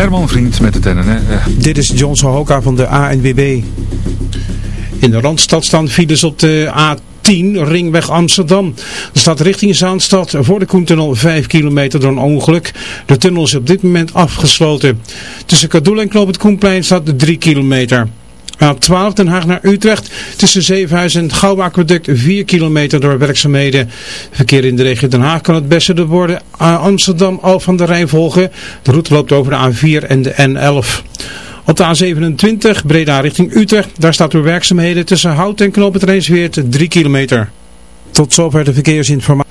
Herman Vriend met het NN. Dit is John Sohoka van de ANWB. In de Randstad staan files op de A10, ringweg Amsterdam. Er staat richting Zaanstad voor de Koentunnel 5 kilometer door een ongeluk. De tunnel is op dit moment afgesloten. Tussen Kadoel en Knoop het Koenplein staat 3 kilometer. A12 Den Haag naar Utrecht tussen Zevenhuis en het Gouwaqueduct 4 kilometer door werkzaamheden. Verkeer in de regio Den Haag kan het beste de woorden Amsterdam al van de Rijn volgen. De route loopt over de A4 en de N11. Op de A27 Breda richting Utrecht, daar staat door werkzaamheden tussen Hout en Knoop het Rijnsweert 3 kilometer. Tot zover de verkeersinformatie.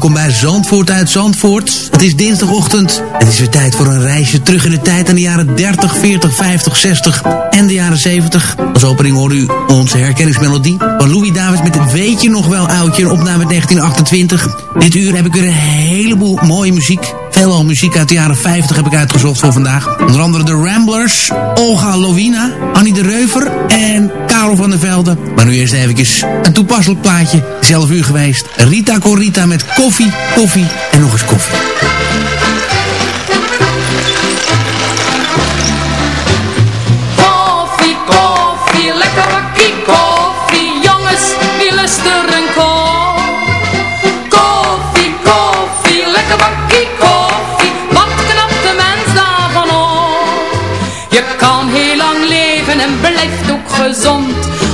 Welkom bij Zandvoort uit Zandvoort. Het is dinsdagochtend. Het is weer tijd voor een reisje terug in de tijd aan de jaren 30, 40, 50, 60 en de jaren 70. Als opening hoort u onze herkenningsmelodie van Louis Davids met een Weet je nog wel oudje, een opname uit 1928. Dit uur heb ik weer een heleboel mooie muziek. Veelal muziek uit de jaren 50 heb ik uitgezocht voor vandaag. Onder andere de Ramblers, Olga Lovina, Annie de Reuver en Karel van der Velde. Maar nu eerst eventjes een toepasselijk plaatje. Zelf uur geweest. Rita Corita met koffie, koffie en nog eens. Koffie,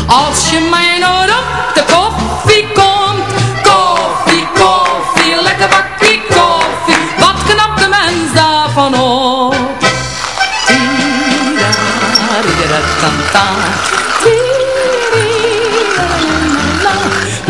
Als je mij nooit op de koffie komt. Koffie, koffie, lekker bakkie koffie. Wat knapt de mens daarvan op?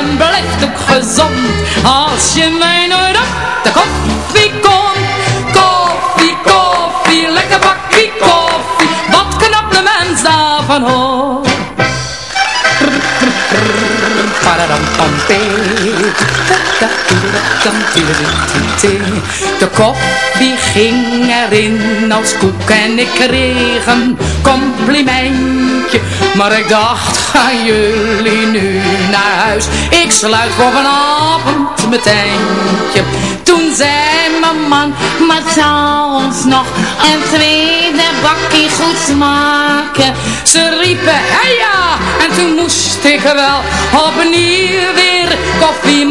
en blijft ook gezond Als je mij nooit op de koffie komt Koffie, koffie, lekker bakkie koffie Wat knapt de mens daarvan op? De koffie ging erin als koek en ik kreeg een complimentje. Maar ik dacht, gaan jullie nu naar huis? Ik sluit voor vanavond mijn tentje. Toen zei mijn man, maar zou ons nog een tweede bakkie goed smaken? Ze riepen, hey ja, en toen moest ik wel opnieuw weer koffie.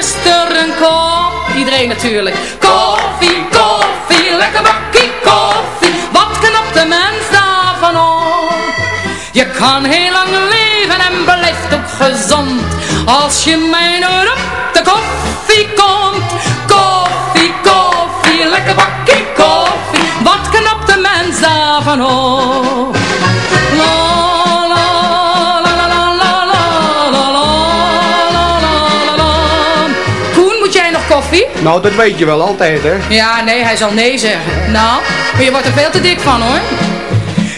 Lust er een kop? Iedereen natuurlijk. Koffie, koffie, lekker bakkie koffie. Wat knapt de mens daarvan op? Je kan heel lang leven en blijft ook gezond. Als je mij nooit op de koffie komt. Koffie, koffie, lekker bakkie koffie. Wat knapt de mens daarvan op? Nou, dat weet je wel altijd, hè? Ja, nee, hij zal nee zeggen. Nou, maar je wordt er veel te dik van, hoor.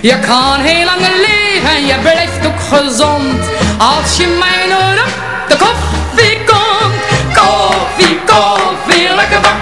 Je kan heel lang leven en je blijft ook gezond. Als je mij op de koffie komt. Koffie, koffie, lekker bakkie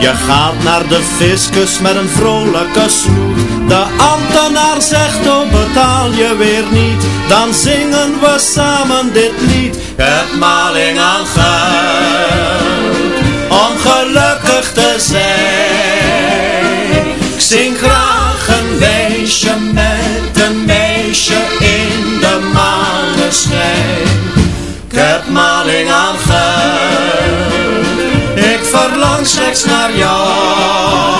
je gaat naar de fiscus met een vrolijke snoet. De ambtenaar zegt, oh betaal je weer niet. Dan zingen we samen dit lied. Het maling aan geld, om gelukkig te zijn. Ik zing graag een wijsje met een meisje in de maneschijn. Ik heb maling aan geld verlang slechts naar jou.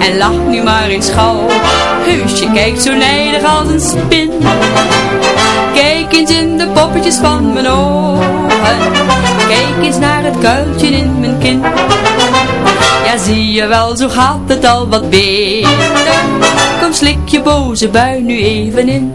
en lach nu maar eens gauw. Heusje kijkt zo nijdig als een spin. Kijk eens in de poppetjes van mijn ogen. Kijk eens naar het kuiltje in mijn kin. Ja, zie je wel, zo gaat het al wat beter. Kom, slik je boze bui nu even in.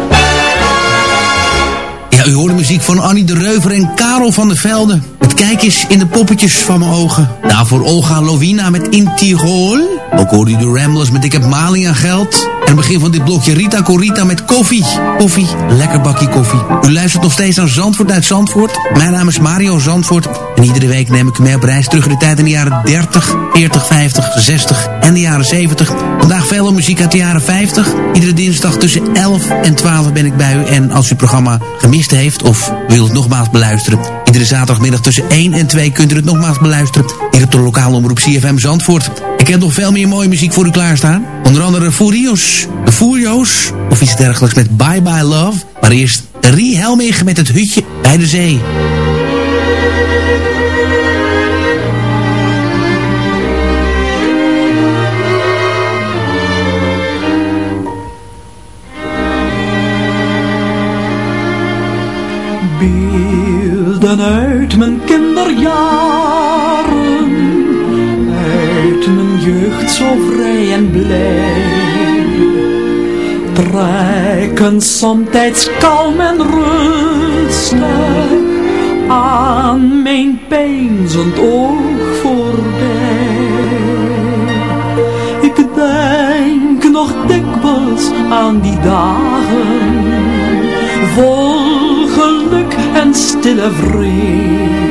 Ja, u hoort de muziek van Annie de Reuver en Karel van der Velde. Het kijk eens in de poppetjes van mijn ogen. Daarvoor Olga Lovina met In Tirol. Ook hoorde u de Ramblers met Ik heb maling aan geld. En het begin van dit blokje Rita Corita met koffie. Koffie, lekker bakje koffie. U luistert nog steeds aan Zandvoort uit Zandvoort. Mijn naam is Mario Zandvoort. En iedere week neem ik u mee op reis terug in de tijd in de jaren 30, 40, 50, 60 en de jaren 70. Vandaag veel muziek uit de jaren 50. Iedere dinsdag tussen 11 en 12 ben ik bij u. En als u het programma gemist heeft of wilt het nogmaals beluisteren... iedere zaterdagmiddag tussen 1 en 2 kunt u het nogmaals beluisteren... hier op de lokale omroep CFM Zandvoort. Ik heb nog veel meer mooie muziek voor u klaarstaan. Onder andere Furios, de Furio's of iets dergelijks met Bye Bye Love. Maar eerst Rie Helmig met het hutje bij de zee. Beelden uit mijn kinderjaren, mijn jeugd zo vrij en blij. Trekken somtijds kalm en rustig aan mijn peinzend oog voorbij. Ik denk nog dikwijls aan die dagen, vol geluk en stille vrede.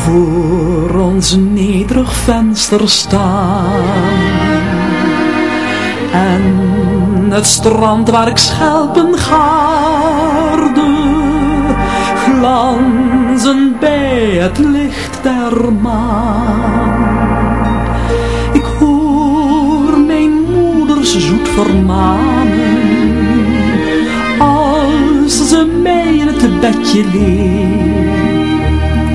voor ons nederig venster staan. En het strand waar ik schelpen gaarde, glanzen bij het licht der maan. Ik hoor mijn moeders zoet vermanen, als ze mij in het bedje leert.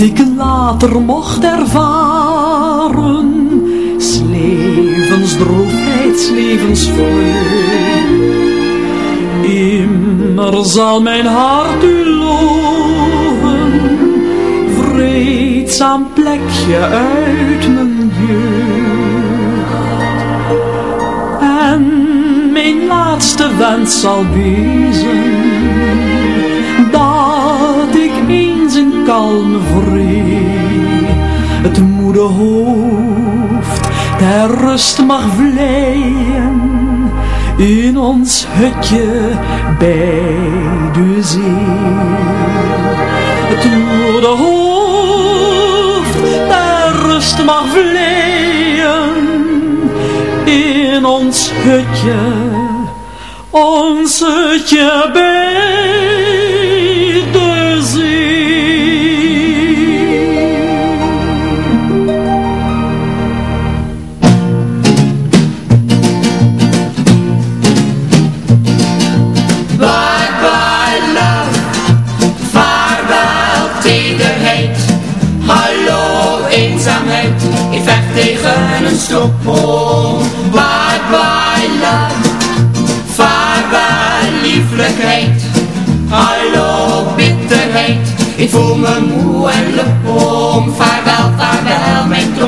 Ik later mocht ervaren, levensdroefheid, levensvreugd. Immer zal mijn hart u loven, vreedzaam plekje uit mijn jeugd. En mijn laatste wens zal wezen, in kalme vrede het moede hoofd ter rust mag vleien in ons hutje bij de zee. Het moede hoofd ter rust mag vleien in ons hutje, ons hutje bij stoppel. Bye bye love, vaarwel lieflijkheid. Hallo bitterheid, ik voel me moe en lepom. Vaarwel, vaarwel mijn trompom.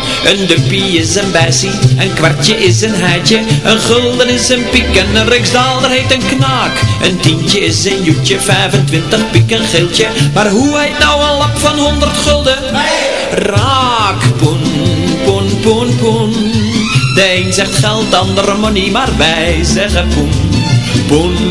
Een duppie is een bijsie, een kwartje is een heitje, een gulden is een piek en een riksdaalder heet een knaak. Een tientje is een joetje, 25 piek een geeltje, maar hoe heet nou een lap van 100 gulden? Raak, poen, poen, poen, poen. De een zegt geld, de ander money, maar wij zeggen poen. Poen,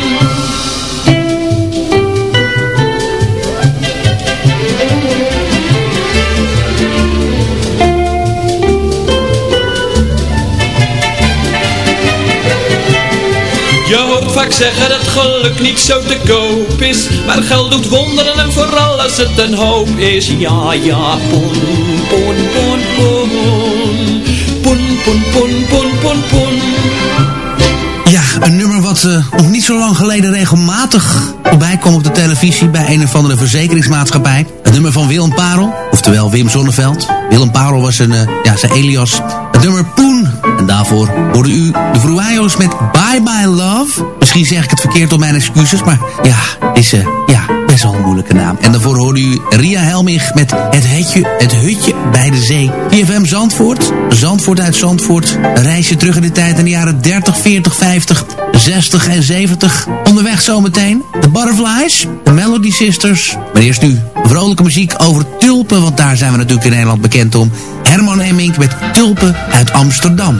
Zeggen dat geluk niet zo te koop is Maar geld doet wonderen en vooral als het een hoop is Ja, ja, poen, poen, poen, poen Poen, poen, poen, poen, poen, Ja, een nummer wat eh, nog niet zo lang geleden regelmatig voorbij kwam op de televisie bij een of andere verzekeringsmaatschappij. Het nummer van Willem Parel, oftewel Wim Zonneveld. Willem Parel was een, eh, ja, zijn alias. Het nummer Poen. En daarvoor hoorde u de Vroeio's met Bye Bye Love. Misschien zeg ik het verkeerd op mijn excuses, maar ja, is eh, ja, best wel een moeilijke naam. En daarvoor hoorde u Ria Helmich met Het Hutje, het hutje bij de Zee. IFM Zandvoort, Zandvoort uit Zandvoort. Reisje terug in de tijd in de jaren 30, 40, 50, 60 en 70. Onderweg zometeen de Butterflies, de Melody Sisters. Maar eerst nu vrolijke muziek over tulpen, want daar zijn we natuurlijk in Nederland bekend om. Herman Hemmink met Tulpen uit Amsterdam.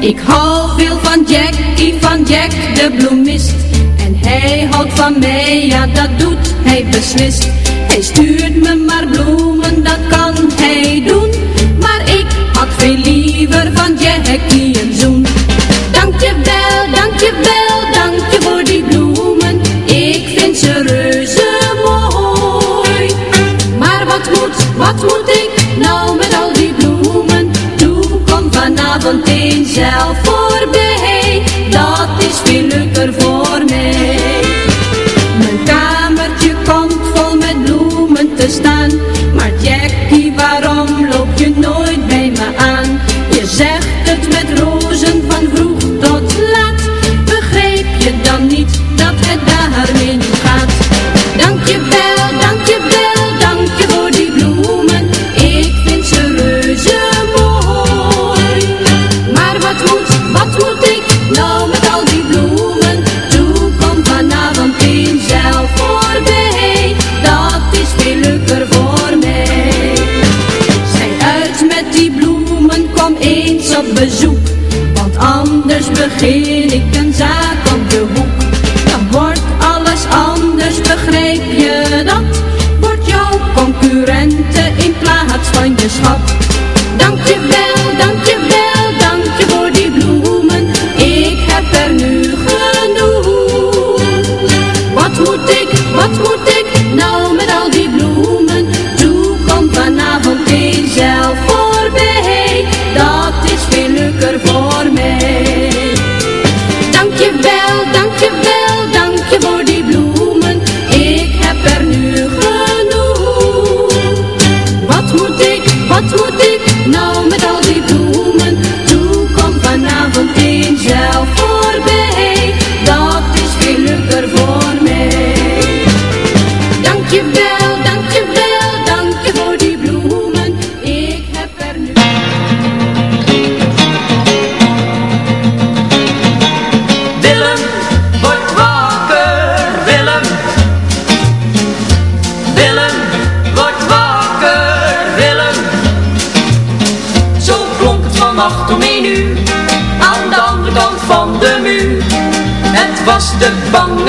Ik hou veel van Jackie, van Jack de bloemist. En hij houdt van mij, ja dat doet hij beslist. Hij stuurt me maar bloemen,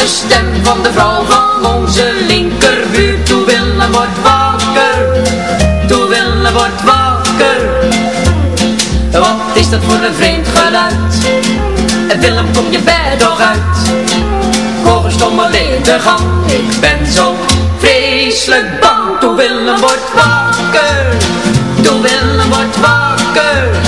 stem van de vrouw van onze linkerbuur. Toe Willem, word wakker, toe Willem, word wakker. Wat is dat voor een vreemd geluid? Willem, kom je bed toch uit? Een stomme de gang. Ik ben zo vreselijk bang. Toen Willem wordt wakker. Toen Willem wordt wakker.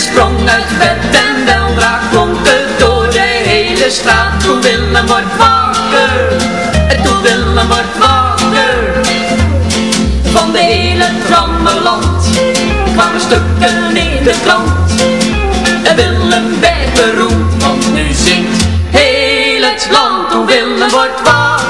Sprong uit bed en weldra klonk het door de hele straat. Toen Willem wordt wakker, en toen Willem wordt wakker. Van de hele trammeland kwamen stukken in de krant. En Willem werd beroemd, want nu zingt heel het land. Toen Willem wordt wakker,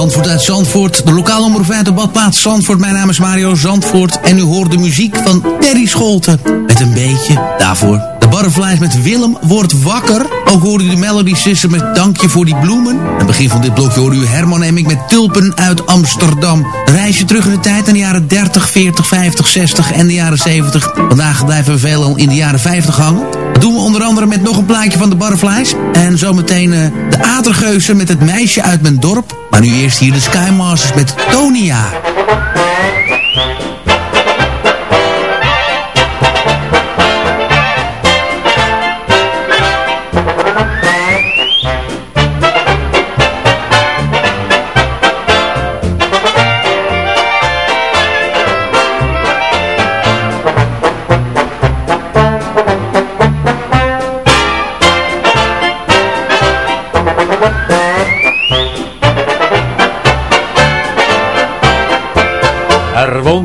Zandvoort uit Zandvoort, de lokale omroep uit de badplaats Zandvoort. Mijn naam is Mario Zandvoort en u hoort de muziek van Terry Scholten. Met een beetje daarvoor. De Butterflies met Willem wordt wakker. Ook hoorde u de Melody Sister met Dankje voor die bloemen. Aan het begin van dit blokje hoorde u Herman Emmink met Tulpen uit Amsterdam. Een reisje terug in de tijd aan de jaren 30, 40, 50, 60 en de jaren 70. Vandaag blijven we veelal in de jaren 50 hangen. Dat doen we onder andere met nog een plaatje van de Butterflies. En zometeen uh, de Atergeuzen met het meisje uit mijn dorp. Nu eerst hier de Skymasters met Tonia.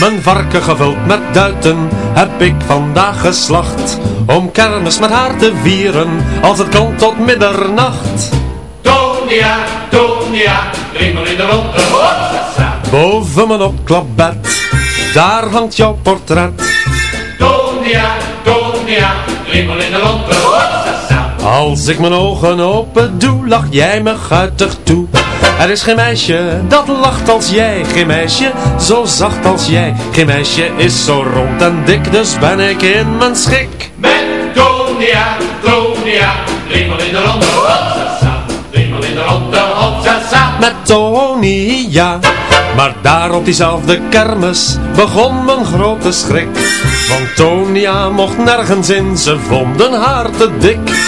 Mijn varken gevuld met duiten heb ik vandaag geslacht. Om kermis met haar te vieren, als het kan tot middernacht. Tonia, Tonia, driemaal in de ronde, hopsasa. Boven mijn opklapbed, daar hangt jouw portret. Tonia, Tonia, driemaal in de ronde, hopsasa. Als ik mijn ogen open doe, lach jij me guitig toe. Er is geen meisje dat lacht als jij, geen meisje zo zacht als jij. Geen meisje is zo rond en dik, dus ben ik in mijn schik. Met Tonia, Tonia, driemaal in de ronde, hopsasa. Driemaal in de ronde, hopsasa. Met Tony, ja. Maar daar op diezelfde kermis begon mijn grote schrik. Want Tonia mocht nergens in, ze vonden haar te dik.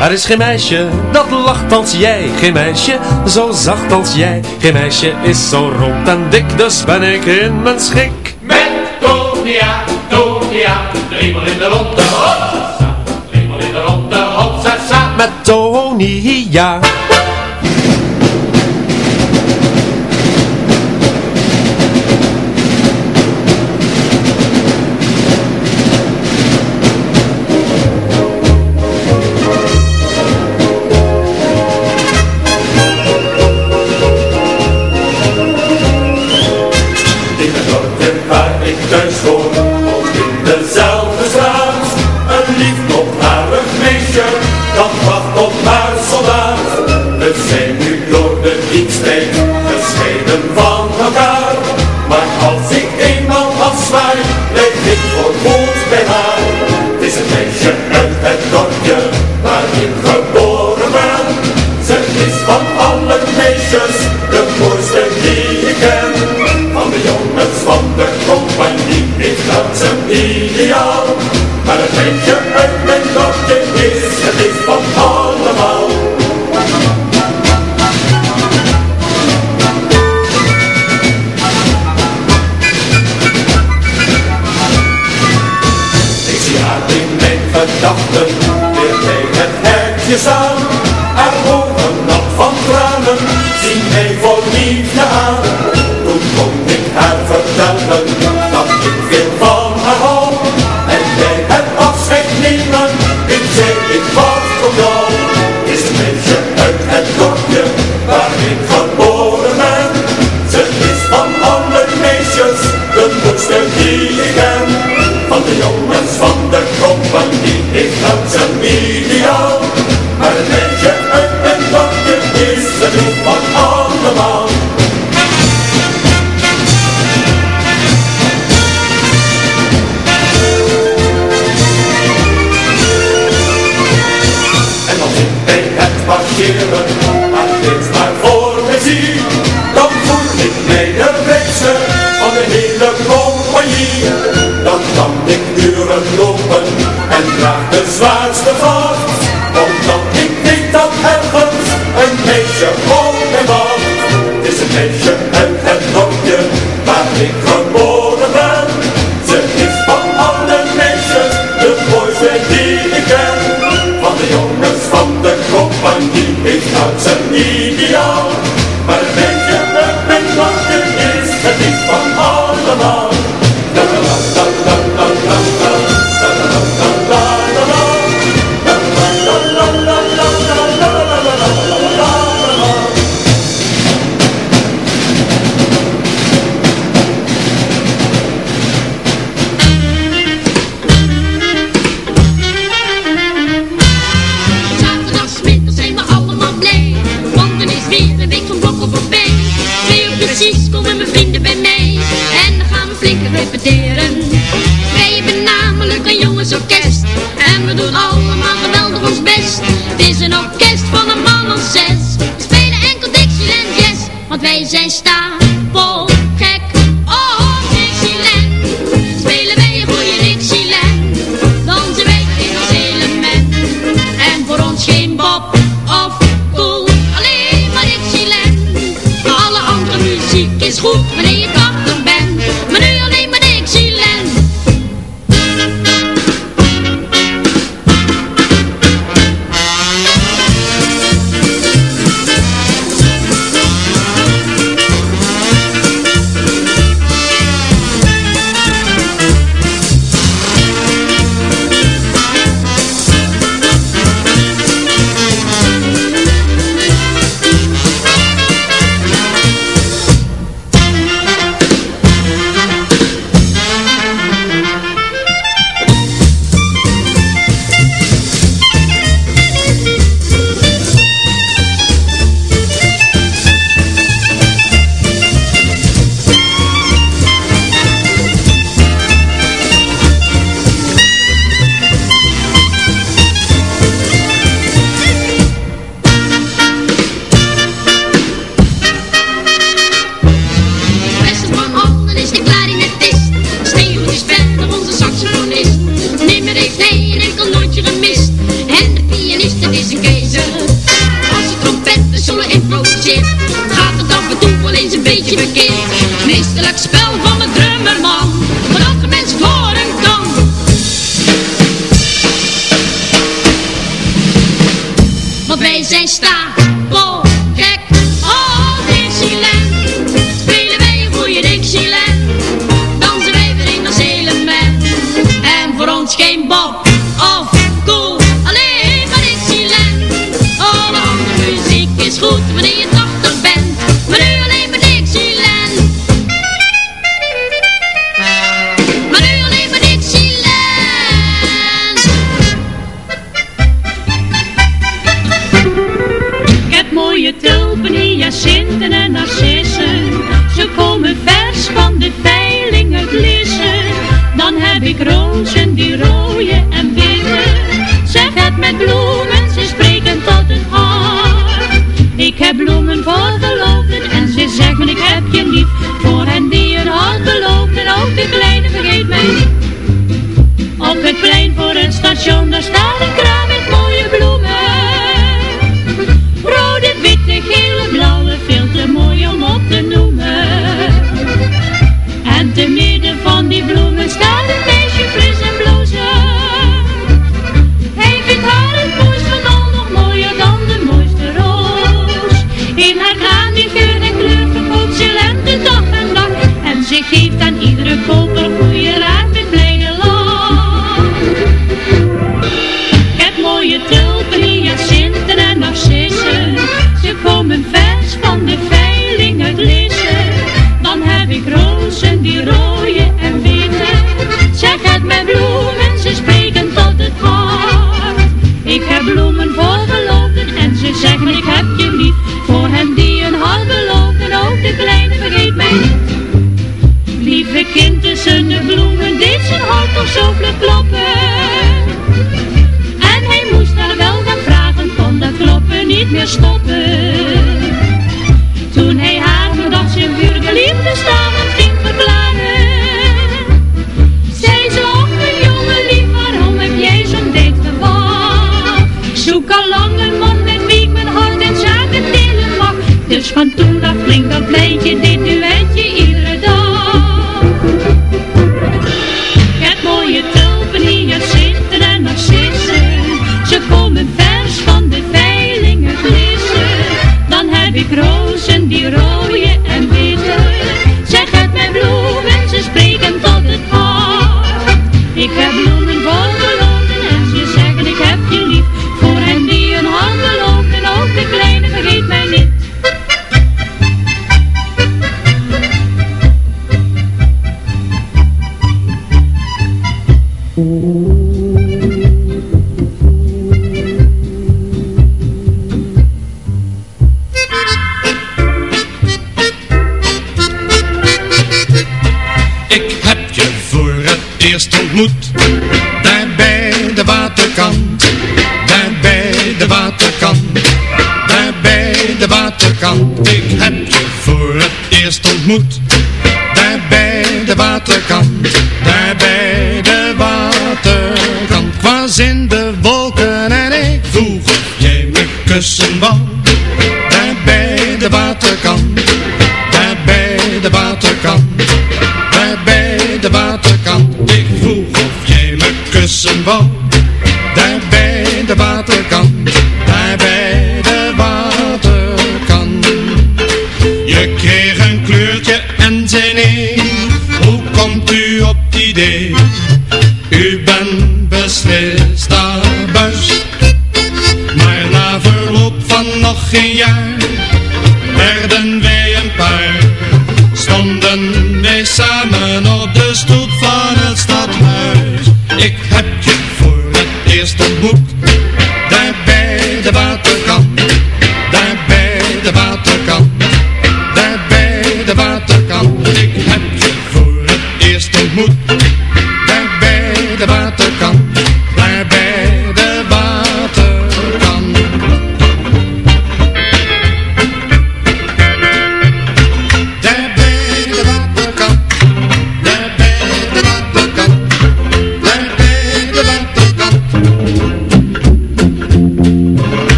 Er is geen meisje dat lacht als jij, geen meisje zo zacht als jij. Geen meisje is zo rond en dik, dus ben ik in mijn schik. Met Tonia, Tonia, driemaal in de ronde, hopsasa. Driemaal in de ronde, hopsasa. Met Tony, dat is een ideaal, maar dat weet je uit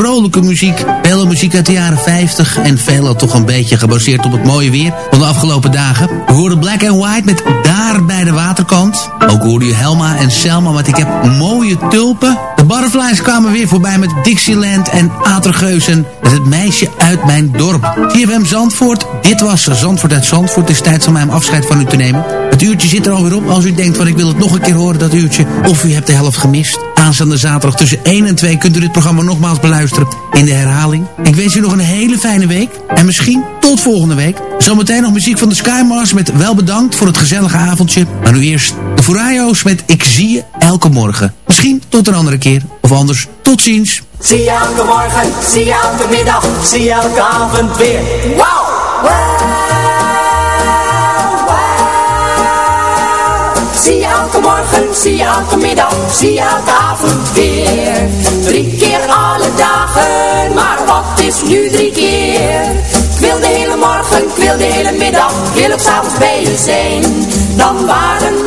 Vrolijke muziek. Veel muziek uit de jaren 50 en veelal toch een beetje gebaseerd op het mooie weer van de afgelopen dagen. U hoorde Black and White met Daar bij de waterkant. Ook hoorde u Helma en Selma met Ik heb mooie tulpen. De Butterflies kwamen weer voorbij met Dixieland en Atergeuzen met Het meisje uit mijn dorp. CFM Zandvoort, dit was Zandvoort uit Zandvoort. Het is tijd om mij afscheid van u te nemen. Het uurtje zit er alweer op. Als u denkt van ik wil het nog een keer horen, dat uurtje. Of u hebt de helft gemist. Aanstaande zaterdag tussen 1 en 2 kunt u dit programma nogmaals beluisteren in de herhaling. Ik wens u nog een hele fijne week. En misschien tot volgende week. Zometeen nog muziek van de Skymars met wel bedankt voor het gezellige avondje. Maar nu eerst de Furayos met Ik zie je elke morgen. Misschien tot een andere keer. Of anders, tot ziens. Zie je elke morgen, zie je elke middag, zie je elke avond weer. Wauw! Zie je elke morgen, zie je elke middag, zie je elke avond weer. Drie keer alle dagen, maar wat is nu drie keer? Ik wil de hele morgen, ik wil de hele middag, ik wil ook s'avonds bij je zijn. Dan waren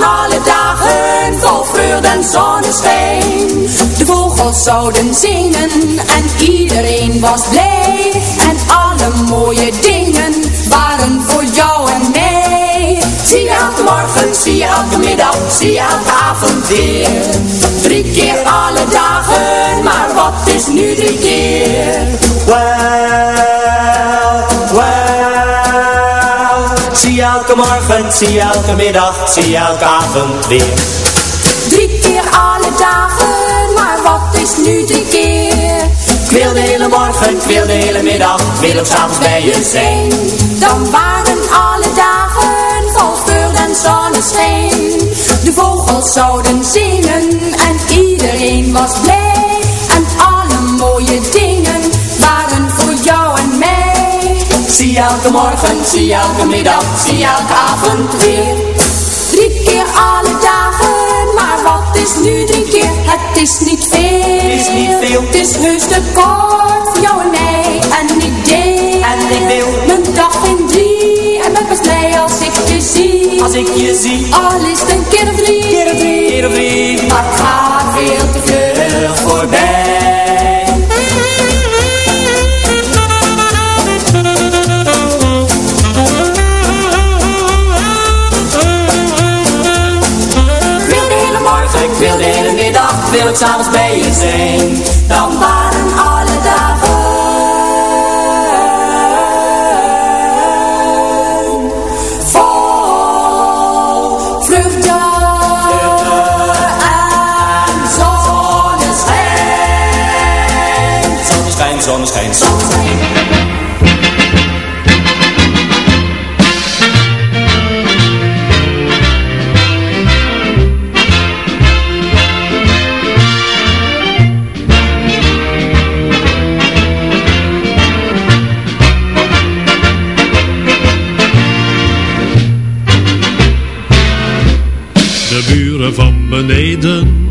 en zonneschijn. De vogels zouden zingen en iedereen was blij. En alle mooie dingen waren voor jou en mij. Zie je elke morgen, zie je elke middag, zie je elke avond weer. Drie keer alle dagen, maar wat is nu drie keer? Well, well. Zie je elke morgen, zie je elke middag, zie je elke avond weer. Nu drie keer? Ik wil de hele morgen, ik wil de hele middag, ik wil ook s'avonds bij je zijn. Dan waren alle dagen vol vreugde en zonneschijn. De vogels zouden zingen en iedereen was blij. En alle mooie dingen waren voor jou en mij. Zie elke morgen, zie elke middag, zie elke avond weer. Drie keer alle dagen, maar wat is nu drie Het is niet veel, het is niet veel, het is heus te kort voor jou en mij. En ik deel, en ik wil mijn dag in drie. En ben pas blij als ik je zie, als ik je zie. Al is het een keer of drie, keer of drie, keer of drie. Maar het gaat veel te vlug voorbij. S'avonds bij je zijn. Dan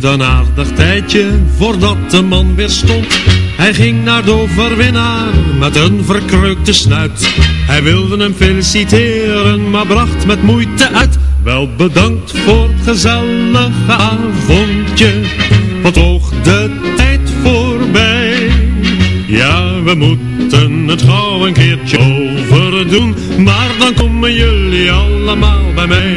Duurde een aardig tijdje voordat de man weer stond. Hij ging naar de overwinnaar met een verkreukte snuit. Hij wilde hem feliciteren, maar bracht met moeite uit. Wel bedankt voor het gezellige avondje, wat oog de tijd voorbij. Ja, we moeten het gauw een keertje overdoen, maar dan komen jullie allemaal bij mij.